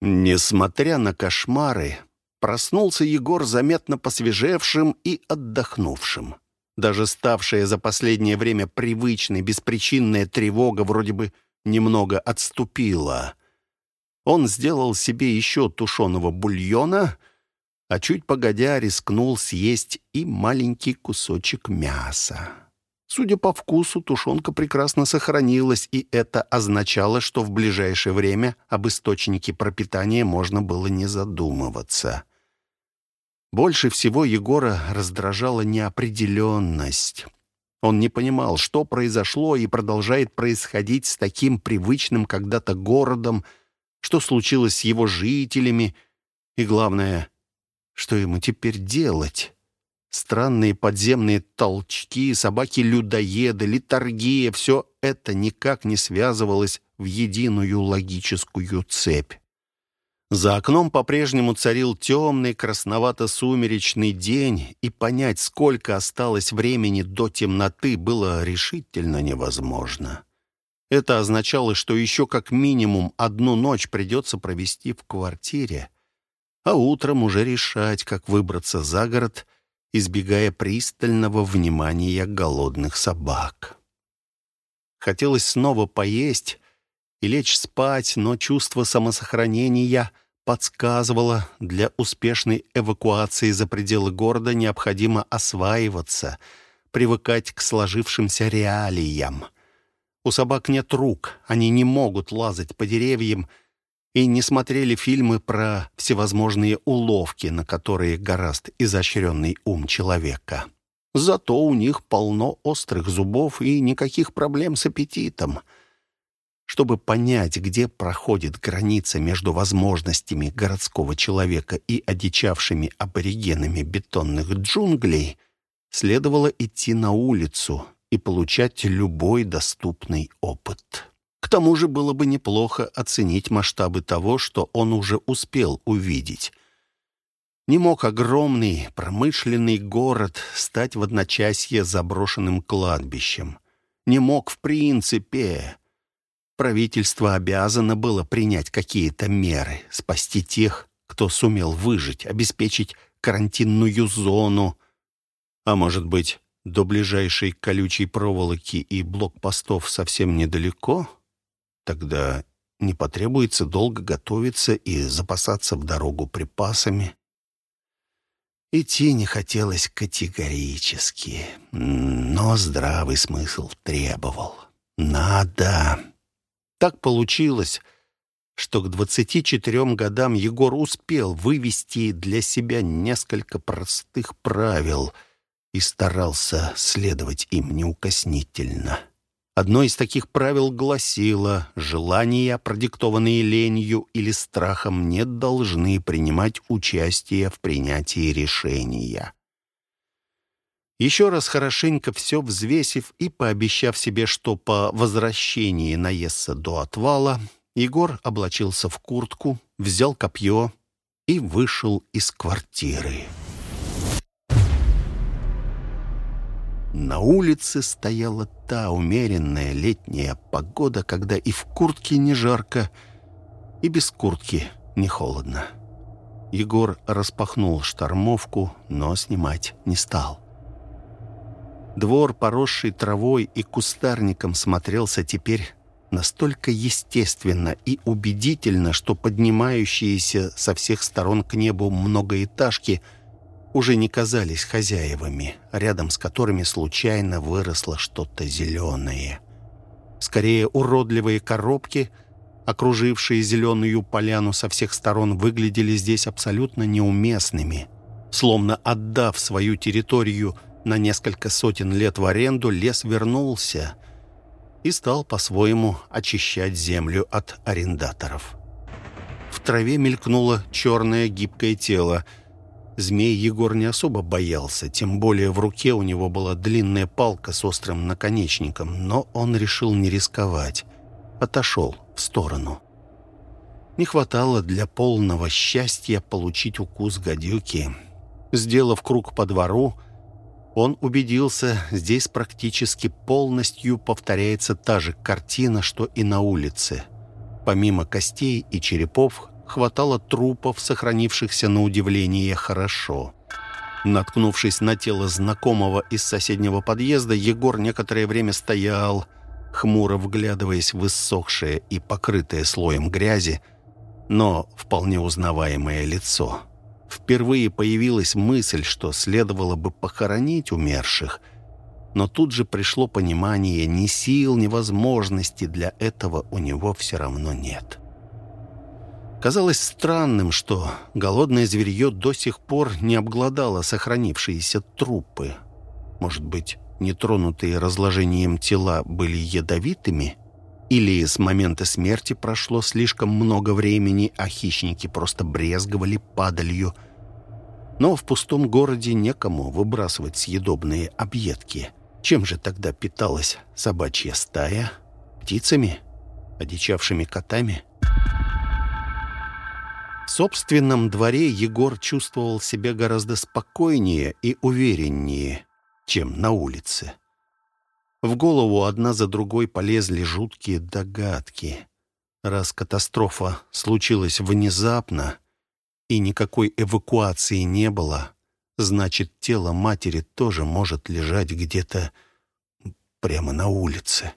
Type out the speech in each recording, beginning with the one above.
Несмотря на кошмары, проснулся Егор заметно посвежевшим и отдохнувшим. Даже ставшая за последнее время привычной беспричинная тревога вроде бы немного отступила. Он сделал себе еще тушеного бульона, а чуть погодя рискнул съесть и маленький кусочек мяса. Судя по вкусу, тушенка прекрасно сохранилась, и это означало, что в ближайшее время об источнике пропитания можно было не задумываться. Больше всего Егора раздражала неопределенность. Он не понимал, что произошло и продолжает происходить с таким привычным когда-то городом, что случилось с его жителями, и, главное, что ему теперь делать. Странные подземные толчки, собаки-людоеды, литургия — все это никак не связывалось в единую логическую цепь. За окном по-прежнему царил темный, красновато-сумеречный день, и понять, сколько осталось времени до темноты, было решительно невозможно. Это означало, что еще как минимум одну ночь придется провести в квартире, а утром уже решать, как выбраться за город — избегая пристального внимания голодных собак. Хотелось снова поесть и лечь спать, но чувство самосохранения подсказывало, для успешной эвакуации за пределы города необходимо осваиваться, привыкать к сложившимся реалиям. У собак нет рук, они не могут лазать по деревьям, и не смотрели фильмы про всевозможные уловки, на которые гораст изощренный ум человека. Зато у них полно острых зубов и никаких проблем с аппетитом. Чтобы понять, где проходит граница между возможностями городского человека и одичавшими аборигенами бетонных джунглей, следовало идти на улицу и получать любой доступный опыт. К тому же было бы неплохо оценить масштабы того, что он уже успел увидеть. Не мог огромный промышленный город стать в одночасье заброшенным кладбищем. Не мог в принципе. Правительство обязано было принять какие-то меры, спасти тех, кто сумел выжить, обеспечить карантинную зону. А может быть, до ближайшей колючей проволоки и блокпостов совсем недалеко? Тогда не потребуется долго готовиться и запасаться в дорогу припасами. Идти не хотелось категорически, но здравый смысл требовал. Надо. Так получилось, что к 24 годам Егор успел вывести для себя несколько простых правил и старался следовать им неукоснительно. Одно из таких правил гласило, желания, продиктованные ленью или страхом, не должны принимать участие в принятии решения. Еще раз хорошенько все взвесив и пообещав себе, что по возвращении наестся до отвала, Егор облачился в куртку, взял копье и вышел из квартиры. На улице стояла та умеренная летняя погода, когда и в куртке не жарко, и без куртки не холодно. Егор распахнул штормовку, но снимать не стал. Двор, поросший травой и кустарником, смотрелся теперь настолько естественно и убедительно, что поднимающиеся со всех сторон к небу многоэтажки – уже не казались хозяевами, рядом с которыми случайно выросло что-то зеленое. Скорее, уродливые коробки, окружившие зеленую поляну со всех сторон, выглядели здесь абсолютно неуместными. Словно отдав свою территорию на несколько сотен лет в аренду, лес вернулся и стал по-своему очищать землю от арендаторов. В траве мелькнуло черное гибкое тело — Змей Егор не особо боялся, тем более в руке у него была длинная палка с острым наконечником, но он решил не рисковать. Отошел в сторону. Не хватало для полного счастья получить укус гадюки. Сделав круг по двору, он убедился, здесь практически полностью повторяется та же картина, что и на улице. Помимо костей и черепов, хватало трупов, сохранившихся на удивление хорошо. Наткнувшись на тело знакомого из соседнего подъезда, Егор некоторое время стоял, хмуро вглядываясь в иссохшее и покрытое слоем грязи, но вполне узнаваемое лицо. Впервые появилась мысль, что следовало бы похоронить умерших, но тут же пришло понимание, ни сил, ни возможности для этого у него все равно нет. Казалось странным, что голодное зверье до сих пор не обглодало сохранившиеся трупы. Может быть, нетронутые разложением тела были ядовитыми? Или с момента смерти прошло слишком много времени, а хищники просто брезговали падалью? Но в пустом городе некому выбрасывать съедобные объедки. Чем же тогда питалась собачья стая? Птицами? Одичавшими котами? В собственном дворе Егор чувствовал себя гораздо спокойнее и увереннее, чем на улице. В голову одна за другой полезли жуткие догадки. Раз катастрофа случилась внезапно и никакой эвакуации не было, значит, тело матери тоже может лежать где-то прямо на улице.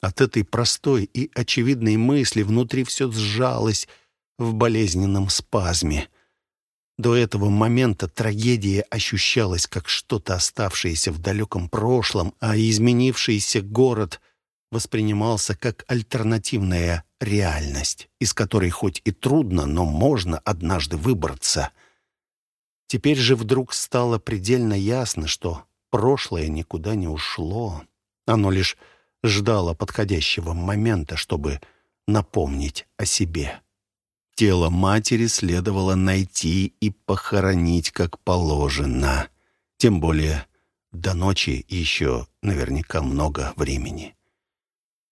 От этой простой и очевидной мысли внутри все сжалось в болезненном спазме — до этого момента трагедия ощущалась как что-то оставшееся в далеком прошлом, а изменившийся город воспринимался как альтернативная реальность, из которой хоть и трудно, но можно однажды выбраться. Теперь же вдруг стало предельно ясно, что прошлое никуда не ушло. Оно лишь ждало подходящего момента, чтобы напомнить о себе. Тело матери следовало найти и похоронить как положено. Тем более до ночи еще наверняка много времени.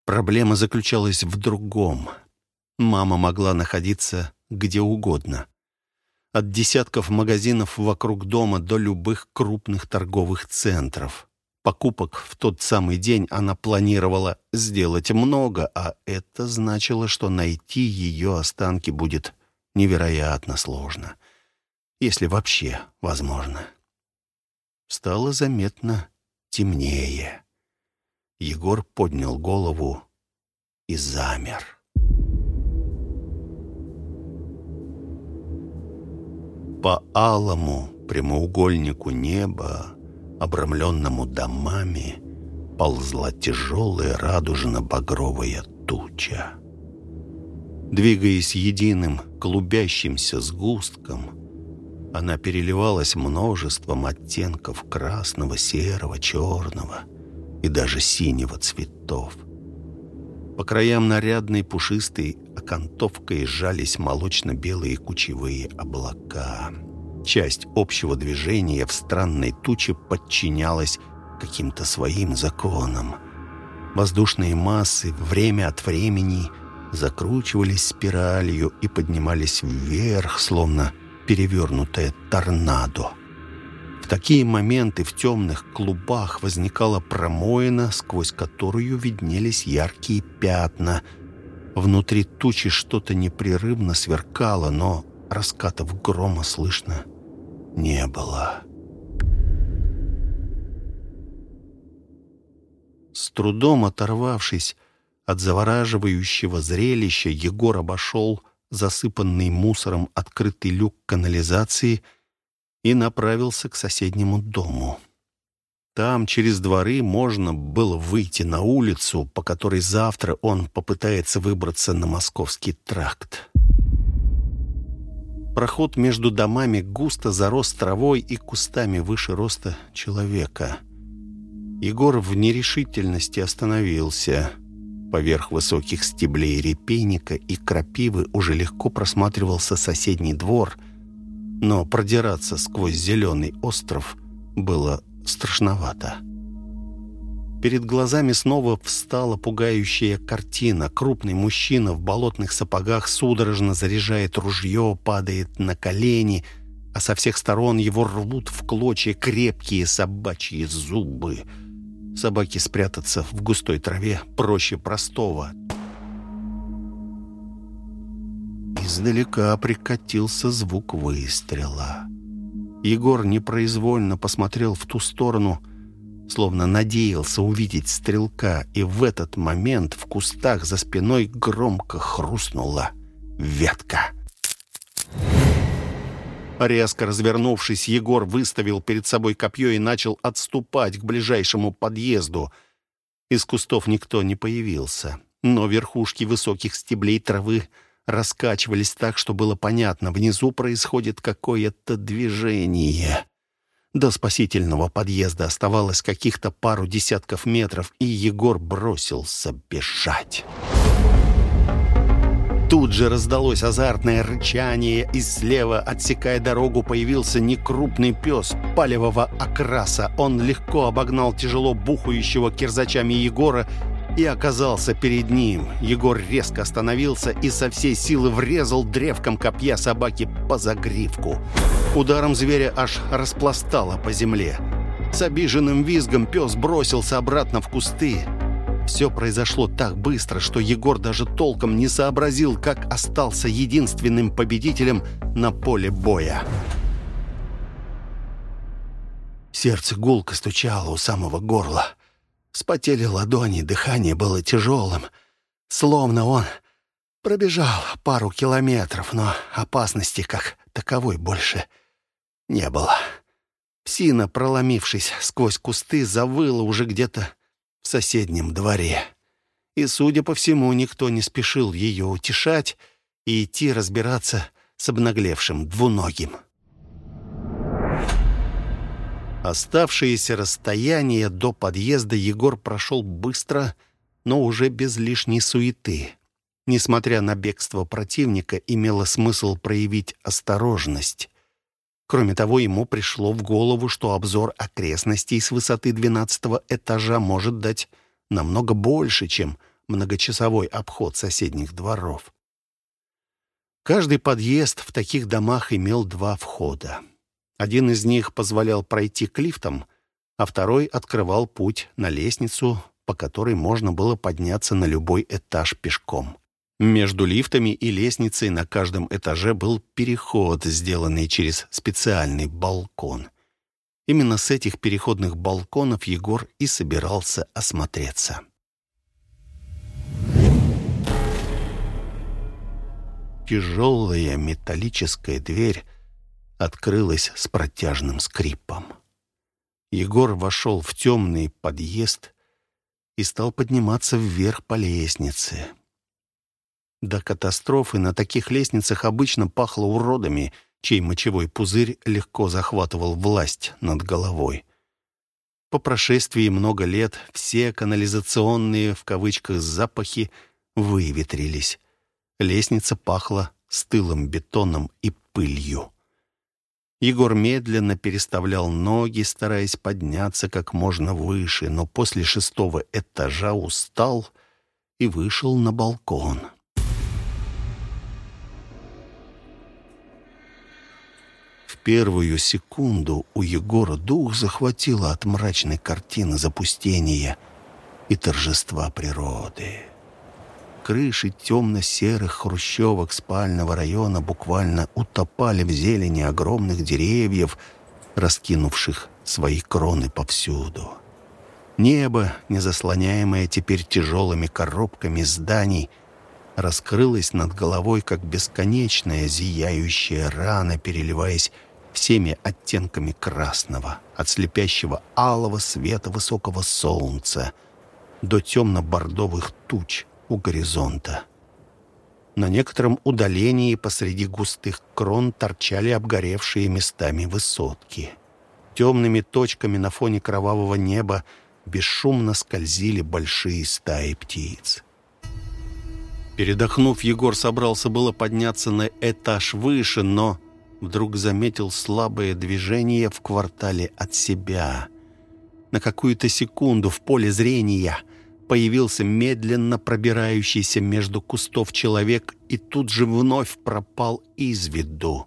Проблема заключалась в другом. Мама могла находиться где угодно. От десятков магазинов вокруг дома до любых крупных торговых центров. Покупок в тот самый день она планировала сделать много, а это значило, что найти ее останки будет невероятно сложно, если вообще возможно. Стало заметно темнее. Егор поднял голову и замер. По алому прямоугольнику неба обрамленному домами, ползла тяжелая радужно-багровая туча. Двигаясь единым, клубящимся сгустком, она переливалась множеством оттенков красного, серого, черного и даже синего цветов. По краям нарядной пушистой окантовкой сжались молочно-белые кучевые облака — часть общего движения в странной туче подчинялась каким-то своим законам. Воздушные массы время от времени закручивались спиралью и поднимались вверх, словно перевернутое торнадо. В такие моменты в темных клубах возникала промоина, сквозь которую виднелись яркие пятна. Внутри тучи что-то непрерывно сверкало, но раскатов грома слышно не было. С трудом оторвавшись от завораживающего зрелища, Егор обошел засыпанный мусором открытый люк канализации и направился к соседнему дому. Там, через дворы, можно было выйти на улицу, по которой завтра он попытается выбраться на московский тракт. Проход между домами густо зарос травой и кустами выше роста человека. Егор в нерешительности остановился. Поверх высоких стеблей репейника и крапивы уже легко просматривался соседний двор, но продираться сквозь зеленый остров было страшновато. Перед глазами снова встала пугающая картина. Крупный мужчина в болотных сапогах судорожно заряжает ружье, падает на колени, а со всех сторон его рвут в клочья крепкие собачьи зубы. Собаки спрятаться в густой траве проще простого. Издалека прикатился звук выстрела. Егор непроизвольно посмотрел в ту сторону, словно надеялся увидеть стрелка, и в этот момент в кустах за спиной громко хрустнула ветка. Резко развернувшись, Егор выставил перед собой копье и начал отступать к ближайшему подъезду. Из кустов никто не появился, но верхушки высоких стеблей травы раскачивались так, что было понятно, внизу происходит какое-то движение. До спасительного подъезда оставалось каких-то пару десятков метров, и Егор бросился бежать. Тут же раздалось азартное рычание, и слева, отсекая дорогу, появился некрупный пес палевого окраса. Он легко обогнал тяжело бухающего кирзачами Егора и оказался перед ним. Егор резко остановился и со всей силы врезал древком копья собаки по загривку. Ударом зверя аж распластало по земле. С обиженным визгом пес бросился обратно в кусты. Все произошло так быстро, что Егор даже толком не сообразил, как остался единственным победителем на поле боя. Сердце гулко стучало у самого горла. Спотели ладони, дыхание было тяжелым. Словно он пробежал пару километров, но опасности как таковой больше не было. Псина, проломившись сквозь кусты, завыла уже где-то в соседнем дворе. И, судя по всему, никто не спешил ее утешать и идти разбираться с обнаглевшим двуногим. Оставшееся расстояние до подъезда Егор прошел быстро, но уже без лишней суеты. Несмотря на бегство противника, имело смысл проявить осторожность. Кроме того, ему пришло в голову, что обзор окрестностей с высоты двенадцатого этажа может дать намного больше, чем многочасовой обход соседних дворов. Каждый подъезд в таких домах имел два входа. Один из них позволял пройти к лифтам, а второй открывал путь на лестницу, по которой можно было подняться на любой этаж пешком. Между лифтами и лестницей на каждом этаже был переход, сделанный через специальный балкон. Именно с этих переходных балконов Егор и собирался осмотреться. Тяжелая металлическая дверь открылась с протяжным скрипом. Егор вошел в темный подъезд и стал подниматься вверх по лестнице. До катастрофы на таких лестницах обычно пахло уродами, чей мочевой пузырь легко захватывал власть над головой. По прошествии много лет все канализационные, в кавычках, запахи выветрились. Лестница пахла стылым бетоном и пылью. Егор медленно переставлял ноги, стараясь подняться как можно выше, но после шестого этажа устал и вышел на балкон. первую секунду у Егора дух захватило от мрачной картины запустения и торжества природы. Крыши темно-серых хрущевок спального района буквально утопали в зелени огромных деревьев, раскинувших свои кроны повсюду. Небо, не заслоняемое теперь тяжелыми коробками зданий, раскрылось над головой, как бесконечная зияющая рана, переливаясь всеми оттенками красного, от слепящего алого света высокого солнца до темно-бордовых туч у горизонта. На некотором удалении посреди густых крон торчали обгоревшие местами высотки. Темными точками на фоне кровавого неба бесшумно скользили большие стаи птиц. Передохнув, Егор собрался было подняться на этаж выше, но вдруг заметил слабое движение в квартале от себя. На какую-то секунду в поле зрения появился медленно пробирающийся между кустов человек и тут же вновь пропал из виду.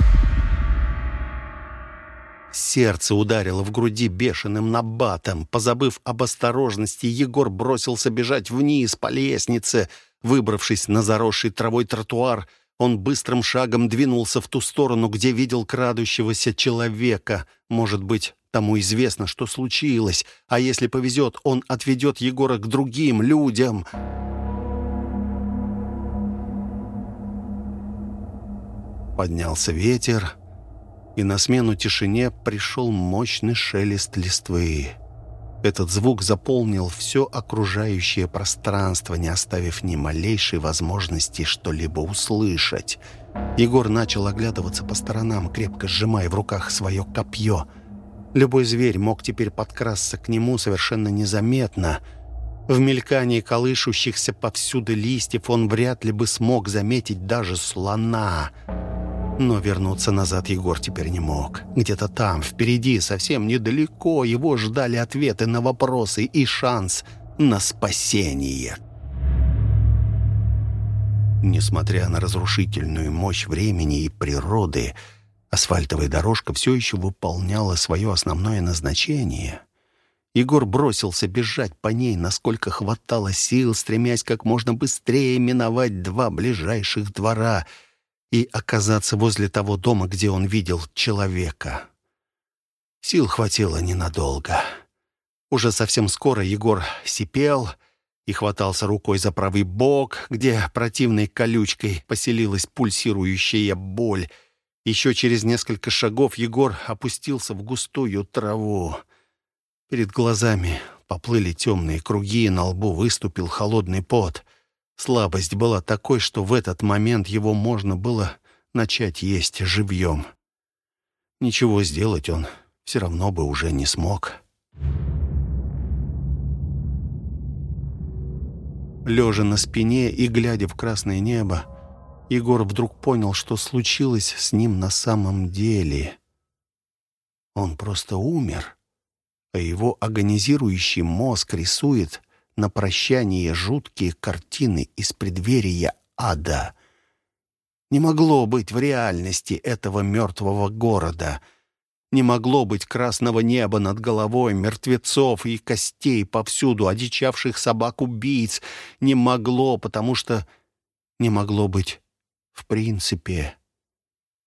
Сердце ударило в груди бешеным набатом. Позабыв об осторожности, Егор бросился бежать вниз по лестнице. Выбравшись на заросший травой тротуар, Он быстрым шагом двинулся в ту сторону, где видел крадущегося человека. Может быть, тому известно, что случилось. А если повезет, он отведет Егора к другим людям. Поднялся ветер, и на смену тишине пришел мощный шелест листвы. Этот звук заполнил все окружающее пространство, не оставив ни малейшей возможности что-либо услышать. Егор начал оглядываться по сторонам, крепко сжимая в руках свое копье. Любой зверь мог теперь подкрасться к нему совершенно незаметно. В мелькании колышущихся повсюду листьев он вряд ли бы смог заметить даже слона — но вернуться назад Егор теперь не мог. Где-то там, впереди, совсем недалеко, его ждали ответы на вопросы и шанс на спасение. Несмотря на разрушительную мощь времени и природы, асфальтовая дорожка все еще выполняла свое основное назначение. Егор бросился бежать по ней, насколько хватало сил, стремясь как можно быстрее миновать два ближайших двора — и оказаться возле того дома, где он видел человека. Сил хватило ненадолго. Уже совсем скоро Егор сипел и хватался рукой за правый бок, где противной колючкой поселилась пульсирующая боль. Еще через несколько шагов Егор опустился в густую траву. Перед глазами поплыли темные круги, на лбу выступил холодный пот — Слабость была такой, что в этот момент его можно было начать есть живьем. Ничего сделать он все равно бы уже не смог. Лежа на спине и глядя в красное небо, Егор вдруг понял, что случилось с ним на самом деле. Он просто умер, а его агонизирующий мозг рисует на прощание жуткие картины из преддверия ада. Не могло быть в реальности этого мертвого города. Не могло быть красного неба над головой, мертвецов и костей повсюду, одичавших собак-убийц. Не могло, потому что не могло быть в принципе.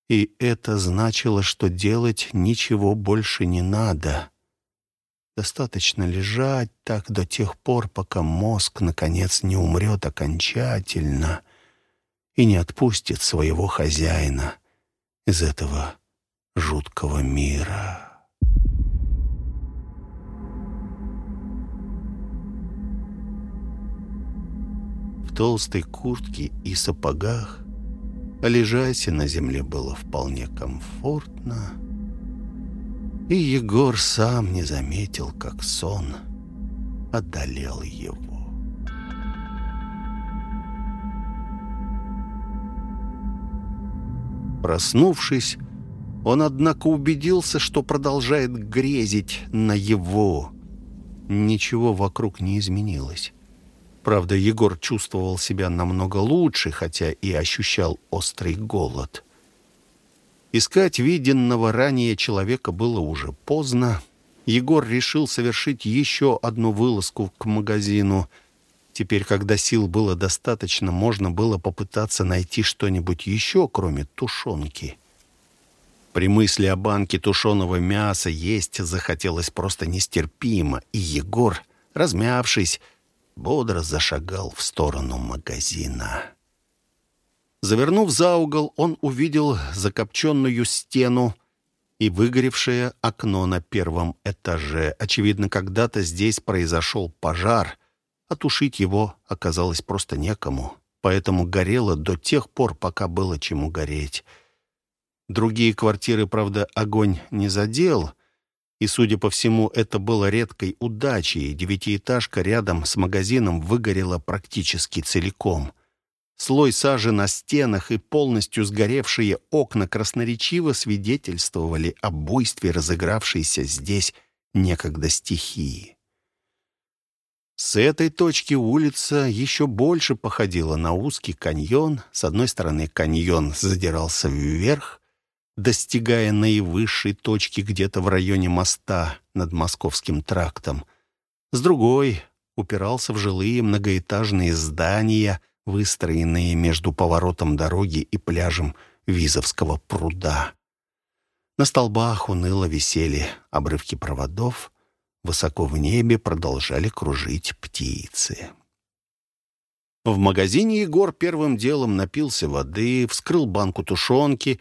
И это значило, что делать ничего больше не надо. Достаточно лежать так до тех пор, пока мозг, наконец, не умрет окончательно и не отпустит своего хозяина из этого жуткого мира. В толстой куртке и сапогах лежать на земле было вполне комфортно, и Егор сам не заметил, как сон одолел его. Проснувшись, он, однако, убедился, что продолжает грезить на его. Ничего вокруг не изменилось. Правда, Егор чувствовал себя намного лучше, хотя и ощущал острый голод. Искать виденного ранее человека было уже поздно. Егор решил совершить еще одну вылазку к магазину. Теперь, когда сил было достаточно, можно было попытаться найти что-нибудь еще, кроме тушенки. При мысли о банке тушеного мяса есть захотелось просто нестерпимо, и Егор, размявшись, бодро зашагал в сторону магазина. Завернув за угол, он увидел закопченную стену и выгоревшее окно на первом этаже. Очевидно, когда-то здесь произошел пожар, а тушить его оказалось просто некому, поэтому горело до тех пор, пока было чему гореть. Другие квартиры, правда, огонь не задел, и, судя по всему, это было редкой удачей. Девятиэтажка рядом с магазином выгорела практически целиком — Слой сажи на стенах и полностью сгоревшие окна красноречиво свидетельствовали о буйстве разыгравшейся здесь некогда стихии. С этой точки улица еще больше походила на узкий каньон. С одной стороны каньон задирался вверх, достигая наивысшей точки где-то в районе моста над Московским трактом. С другой упирался в жилые многоэтажные здания — выстроенные между поворотом дороги и пляжем Визовского пруда. На столбах уныло висели обрывки проводов, высоко в небе продолжали кружить птицы. В магазине Егор первым делом напился воды, вскрыл банку тушенки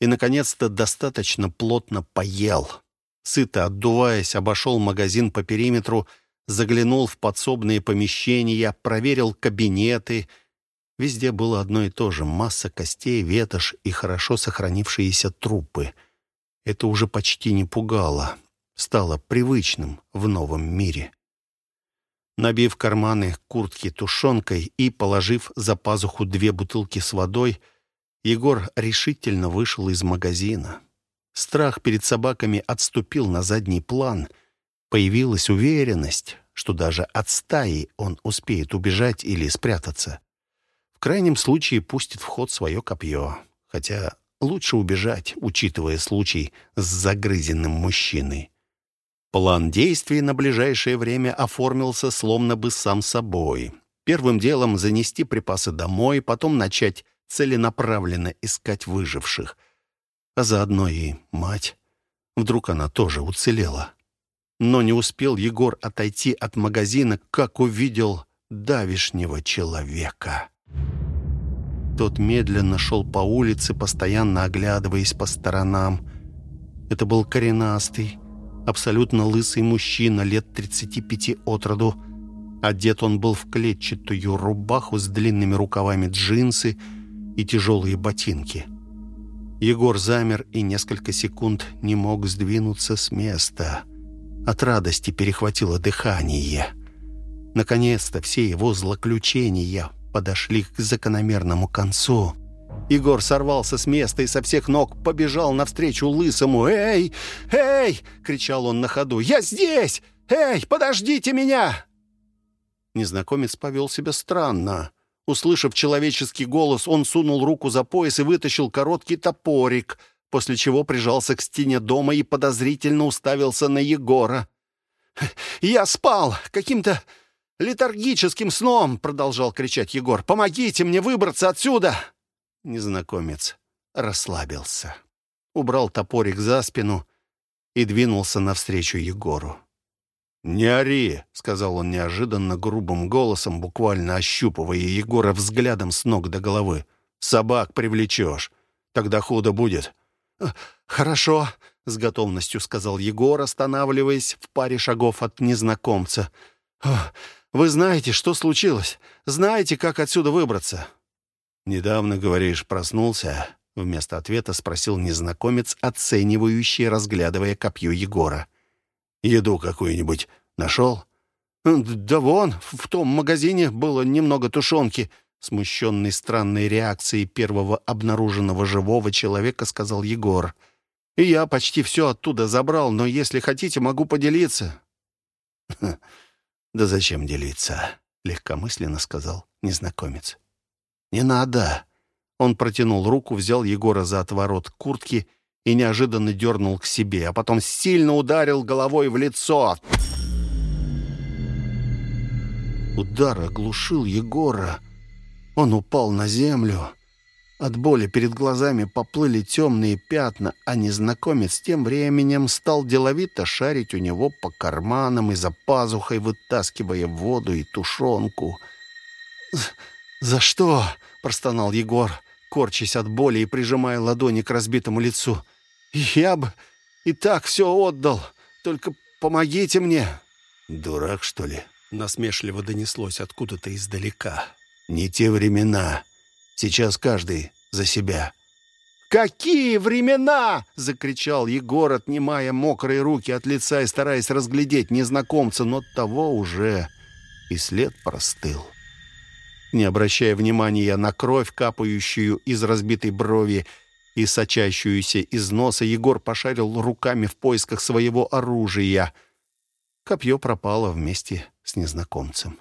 и, наконец-то, достаточно плотно поел. Сыто отдуваясь, обошел магазин по периметру, заглянул в подсобные помещения, проверил кабинеты. Везде было одно и то же — масса костей, ветошь и хорошо сохранившиеся трупы. Это уже почти не пугало, стало привычным в новом мире. Набив карманы куртки тушенкой и положив за пазуху две бутылки с водой, Егор решительно вышел из магазина. Страх перед собаками отступил на задний план. Появилась уверенность, что даже от стаи он успеет убежать или спрятаться. В крайнем случае пустит в ход свое копье. Хотя лучше убежать, учитывая случай с загрызенным мужчиной. План действий на ближайшее время оформился словно бы сам собой. Первым делом занести припасы домой, потом начать целенаправленно искать выживших. А заодно и мать. Вдруг она тоже уцелела. Но не успел Егор отойти от магазина, как увидел давишнего человека. Тот медленно шел по улице, постоянно оглядываясь по сторонам. Это был коренастый, абсолютно лысый мужчина лет 35 от роду. Одет он был в клетчатую рубаху с длинными рукавами джинсы и тяжелые ботинки. Егор замер и несколько секунд не мог сдвинуться с места. От радости перехватило дыхание. Наконец-то все его злоключения подошли к закономерному концу — Егор сорвался с места и со всех ног побежал навстречу лысому. «Эй! Эй!» — кричал он на ходу. «Я здесь! Эй, подождите меня!» Незнакомец повел себя странно. Услышав человеческий голос, он сунул руку за пояс и вытащил короткий топорик, после чего прижался к стене дома и подозрительно уставился на Егора. «Я спал каким-то летаргическим сном!» — продолжал кричать Егор. «Помогите мне выбраться отсюда!» Незнакомец расслабился, убрал топорик за спину и двинулся навстречу Егору. «Не ори!» — сказал он неожиданно грубым голосом, буквально ощупывая Егора взглядом с ног до головы. «Собак привлечешь. Тогда худо будет». «Э, «Хорошо», — с готовностью сказал Егор, останавливаясь в паре шагов от незнакомца. «Вы знаете, что случилось? Знаете, как отсюда выбраться?» «Недавно, говоришь, проснулся?» Вместо ответа спросил незнакомец, оценивающий, разглядывая копье Егора. «Еду какую-нибудь нашел?» «Да вон, в том магазине было немного тушенки», смущенный странной реакцией первого обнаруженного живого человека, сказал Егор. «И я почти все оттуда забрал, но если хотите, могу поделиться». «Да зачем делиться?» — легкомысленно сказал незнакомец. «Не надо!» Он протянул руку, взял Егора за отворот куртки и неожиданно дернул к себе, а потом сильно ударил головой в лицо. Удар оглушил Егора. Он упал на землю. От боли перед глазами поплыли темные пятна, а незнакомец тем временем стал деловито шарить у него по карманам и за пазухой, вытаскивая воду и тушенку. «За что?» — простонал Егор, корчась от боли и прижимая ладони к разбитому лицу. «Я бы и так все отдал. Только помогите мне!» «Дурак, что ли?» — насмешливо донеслось откуда-то издалека. «Не те времена. Сейчас каждый за себя». «Какие времена!» — закричал Егор, отнимая мокрые руки от лица и стараясь разглядеть незнакомца, но того уже и след простыл. Не обращая внимания на кровь, капающую из разбитой брови и сочащуюся из носа, Егор пошарил руками в поисках своего оружия. Копье пропало вместе с незнакомцем.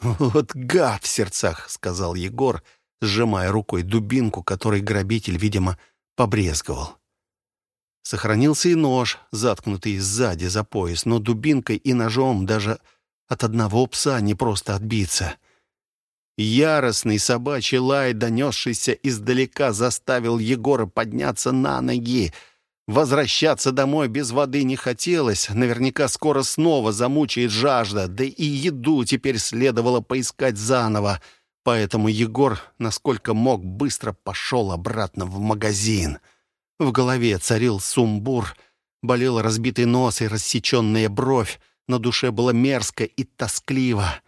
«Вот гад в сердцах!» — сказал Егор, сжимая рукой дубинку, которой грабитель, видимо, побрезговал. Сохранился и нож, заткнутый сзади за пояс, но дубинкой и ножом даже от одного пса не просто отбиться — Яростный собачий лай, донесшийся издалека, заставил Егора подняться на ноги. Возвращаться домой без воды не хотелось. Наверняка скоро снова замучает жажда, да и еду теперь следовало поискать заново. Поэтому Егор, насколько мог, быстро пошел обратно в магазин. В голове царил сумбур, болел разбитый нос и рассеченная бровь. На душе было мерзко и тоскливо.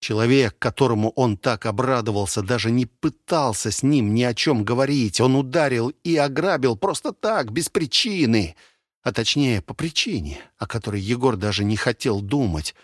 Человек, которому он так обрадовался, даже не пытался с ним ни о чем говорить. Он ударил и ограбил просто так, без причины. А точнее, по причине, о которой Егор даже не хотел думать.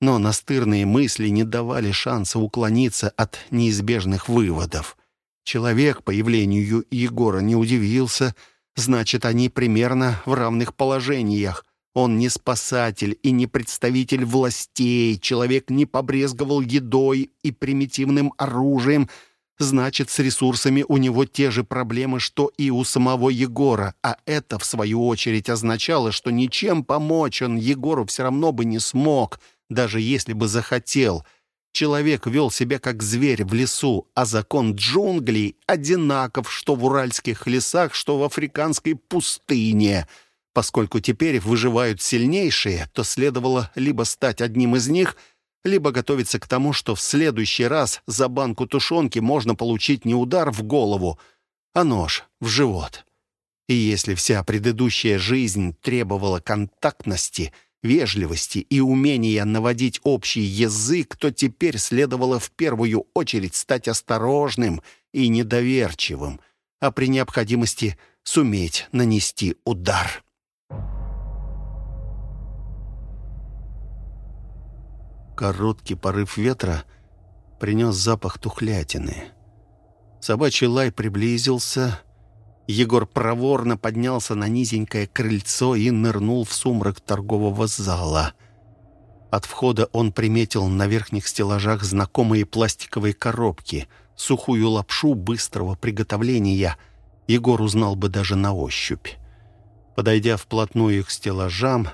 Но настырные мысли не давали шанса уклониться от неизбежных выводов. Человек появлению Егора не удивился, значит, они примерно в равных положениях. Он не спасатель и не представитель властей. Человек не побрезговал едой и примитивным оружием. Значит, с ресурсами у него те же проблемы, что и у самого Егора. А это, в свою очередь, означало, что ничем помочь он Егору все равно бы не смог, даже если бы захотел. Человек вел себя как зверь в лесу, а закон джунглей одинаков что в уральских лесах, что в африканской пустыне — Поскольку теперь выживают сильнейшие, то следовало либо стать одним из них, либо готовиться к тому, что в следующий раз за банку тушенки можно получить не удар в голову, а нож в живот. И если вся предыдущая жизнь требовала контактности, вежливости и умения наводить общий язык, то теперь следовало в первую очередь стать осторожным и недоверчивым, а при необходимости суметь нанести удар. Короткий порыв ветра принес запах тухлятины. Собачий лай приблизился. Егор проворно поднялся на низенькое крыльцо и нырнул в сумрак торгового зала. От входа он приметил на верхних стеллажах знакомые пластиковые коробки, сухую лапшу быстрого приготовления. Егор узнал бы даже на ощупь. Подойдя вплотную к стеллажам,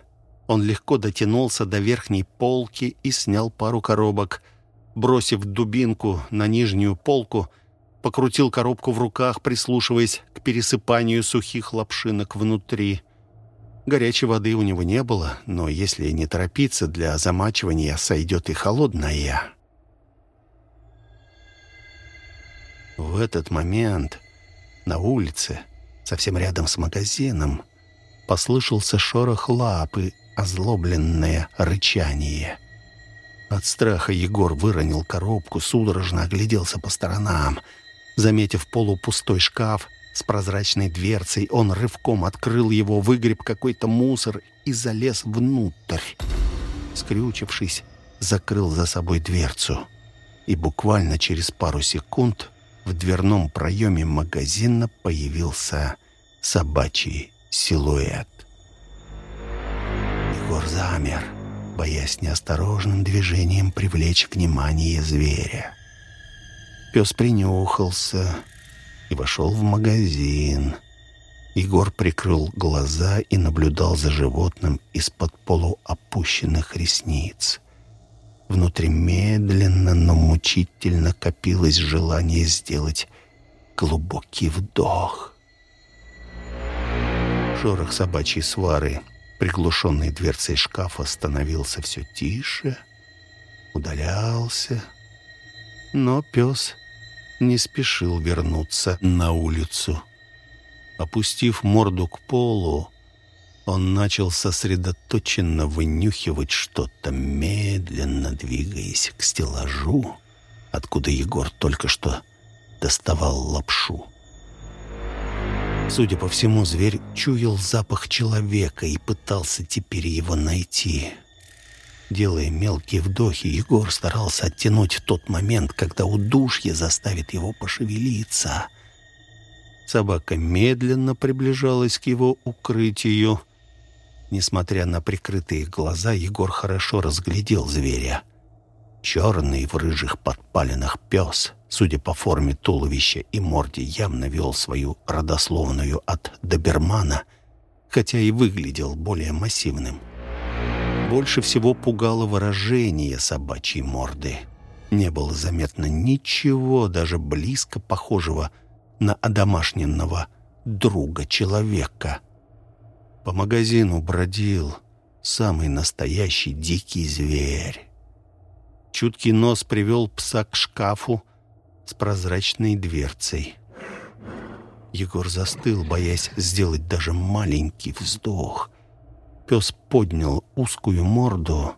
он легко дотянулся до верхней полки и снял пару коробок. Бросив дубинку на нижнюю полку, покрутил коробку в руках, прислушиваясь к пересыпанию сухих лапшинок внутри. Горячей воды у него не было, но если не торопиться, для замачивания сойдет и холодная. В этот момент на улице, совсем рядом с магазином, послышался шорох лапы озлобленное рычание. От страха Егор выронил коробку, судорожно огляделся по сторонам. Заметив полупустой шкаф с прозрачной дверцей, он рывком открыл его, выгреб какой-то мусор и залез внутрь. Скрючившись, закрыл за собой дверцу. И буквально через пару секунд в дверном проеме магазина появился собачий силуэт. Замер, боясь неосторожным движением привлечь внимание зверя. Пес принюхался и вошел в магазин. Егор прикрыл глаза и наблюдал за животным из-под полуопущенных ресниц. Внутри медленно, но мучительно копилось желание сделать глубокий вдох. Шорох собачьей свары приглушенной дверцей шкафа становился все тише, удалялся. Но пес не спешил вернуться на улицу. Опустив морду к полу, он начал сосредоточенно вынюхивать что-то, медленно двигаясь к стеллажу, откуда Егор только что доставал лапшу. Судя по всему, зверь чуял запах человека и пытался теперь его найти. Делая мелкие вдохи, Егор старался оттянуть тот момент, когда удушье заставит его пошевелиться. Собака медленно приближалась к его укрытию. Несмотря на прикрытые глаза, Егор хорошо разглядел зверя. Черный в рыжих подпалинах пес, судя по форме туловища и морде, явно вел свою родословную от добермана, хотя и выглядел более массивным. Больше всего пугало выражение собачьей морды. Не было заметно ничего даже близко похожего на одомашненного друга человека. По магазину бродил самый настоящий дикий зверь. Чуткий нос привел пса к шкафу с прозрачной дверцей. Егор застыл, боясь сделать даже маленький вздох. Пес поднял узкую морду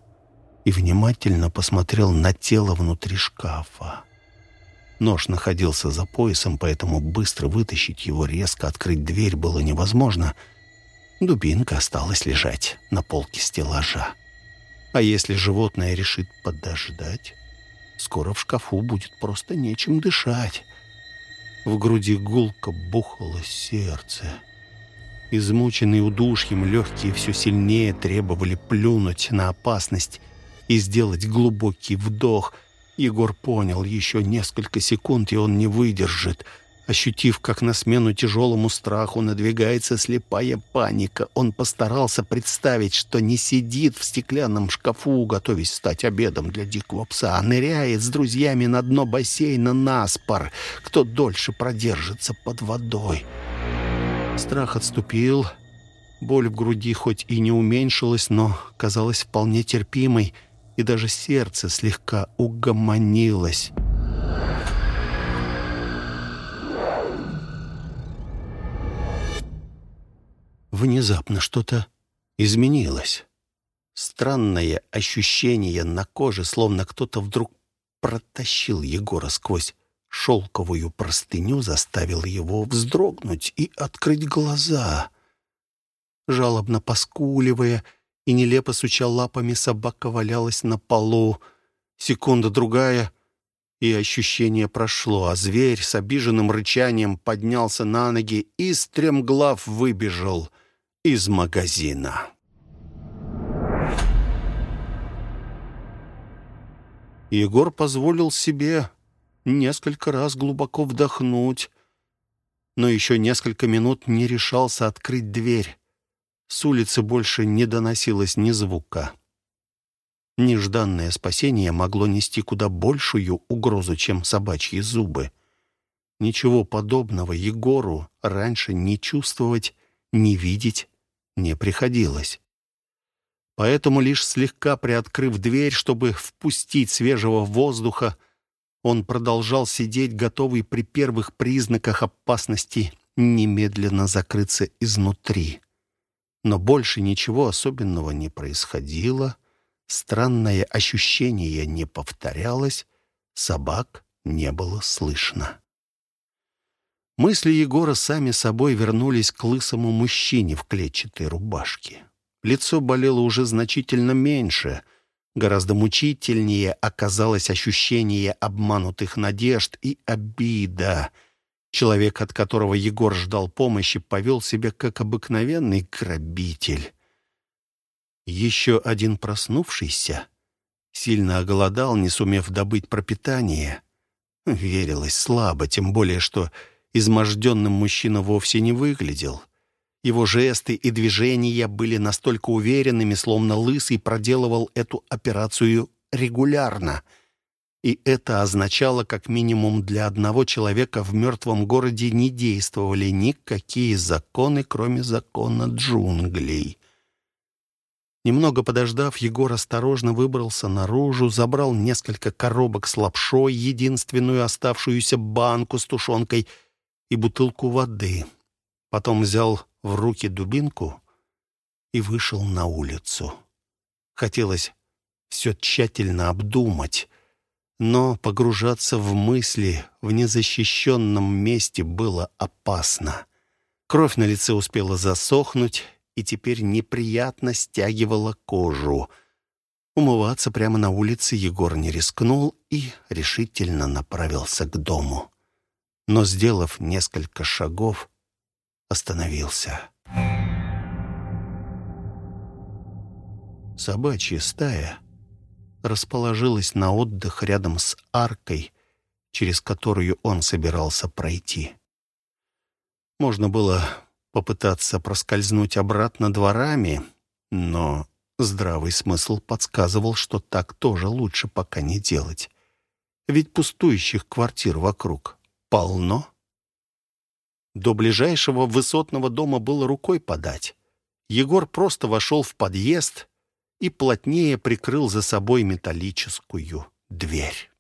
и внимательно посмотрел на тело внутри шкафа. Нож находился за поясом, поэтому быстро вытащить его, резко открыть дверь было невозможно. Дубинка осталась лежать на полке стеллажа. А если животное решит подождать, скоро в шкафу будет просто нечем дышать. В груди гулко бухало сердце. Измученный удушьем, легкие все сильнее требовали плюнуть на опасность и сделать глубокий вдох. Егор понял, еще несколько секунд, и он не выдержит — Ощутив, как на смену тяжелому страху надвигается слепая паника, он постарался представить, что не сидит в стеклянном шкафу, готовясь стать обедом для дикого пса, а ныряет с друзьями на дно бассейна наспор, кто дольше продержится под водой. Страх отступил, боль в груди хоть и не уменьшилась, но казалась вполне терпимой, и даже сердце слегка угомонилось. Внезапно что-то изменилось. Странное ощущение на коже, словно кто-то вдруг протащил Егора сквозь шелковую простыню, заставил его вздрогнуть и открыть глаза. Жалобно поскуливая и нелепо суча лапами, собака валялась на полу. Секунда-другая, и ощущение прошло, а зверь с обиженным рычанием поднялся на ноги и стремглав выбежал — из магазина. Егор позволил себе несколько раз глубоко вдохнуть, но еще несколько минут не решался открыть дверь. С улицы больше не доносилось ни звука. Нежданное спасение могло нести куда большую угрозу, чем собачьи зубы. Ничего подобного Егору раньше не чувствовать, не видеть не приходилось. Поэтому лишь слегка приоткрыв дверь, чтобы впустить свежего воздуха, он продолжал сидеть, готовый при первых признаках опасности немедленно закрыться изнутри. Но больше ничего особенного не происходило, странное ощущение не повторялось, собак не было слышно. Мысли Егора сами собой вернулись к лысому мужчине в клетчатой рубашке. Лицо болело уже значительно меньше. Гораздо мучительнее оказалось ощущение обманутых надежд и обида. Человек, от которого Егор ждал помощи, повел себя как обыкновенный грабитель. Еще один проснувшийся сильно оголодал, не сумев добыть пропитание. Верилось слабо, тем более, что Изможденным мужчина вовсе не выглядел. Его жесты и движения были настолько уверенными, словно Лысый проделывал эту операцию регулярно. И это означало, как минимум для одного человека в мертвом городе не действовали никакие законы, кроме закона джунглей. Немного подождав, Егор осторожно выбрался наружу, забрал несколько коробок с лапшой, единственную оставшуюся банку с тушенкой — и бутылку воды. Потом взял в руки дубинку и вышел на улицу. Хотелось все тщательно обдумать, но погружаться в мысли в незащищенном месте было опасно. Кровь на лице успела засохнуть и теперь неприятно стягивала кожу. Умываться прямо на улице Егор не рискнул и решительно направился к дому но, сделав несколько шагов, остановился. Собачья стая расположилась на отдых рядом с аркой, через которую он собирался пройти. Можно было попытаться проскользнуть обратно дворами, но здравый смысл подсказывал, что так тоже лучше пока не делать. Ведь пустующих квартир вокруг полно. До ближайшего высотного дома было рукой подать. Егор просто вошел в подъезд и плотнее прикрыл за собой металлическую дверь.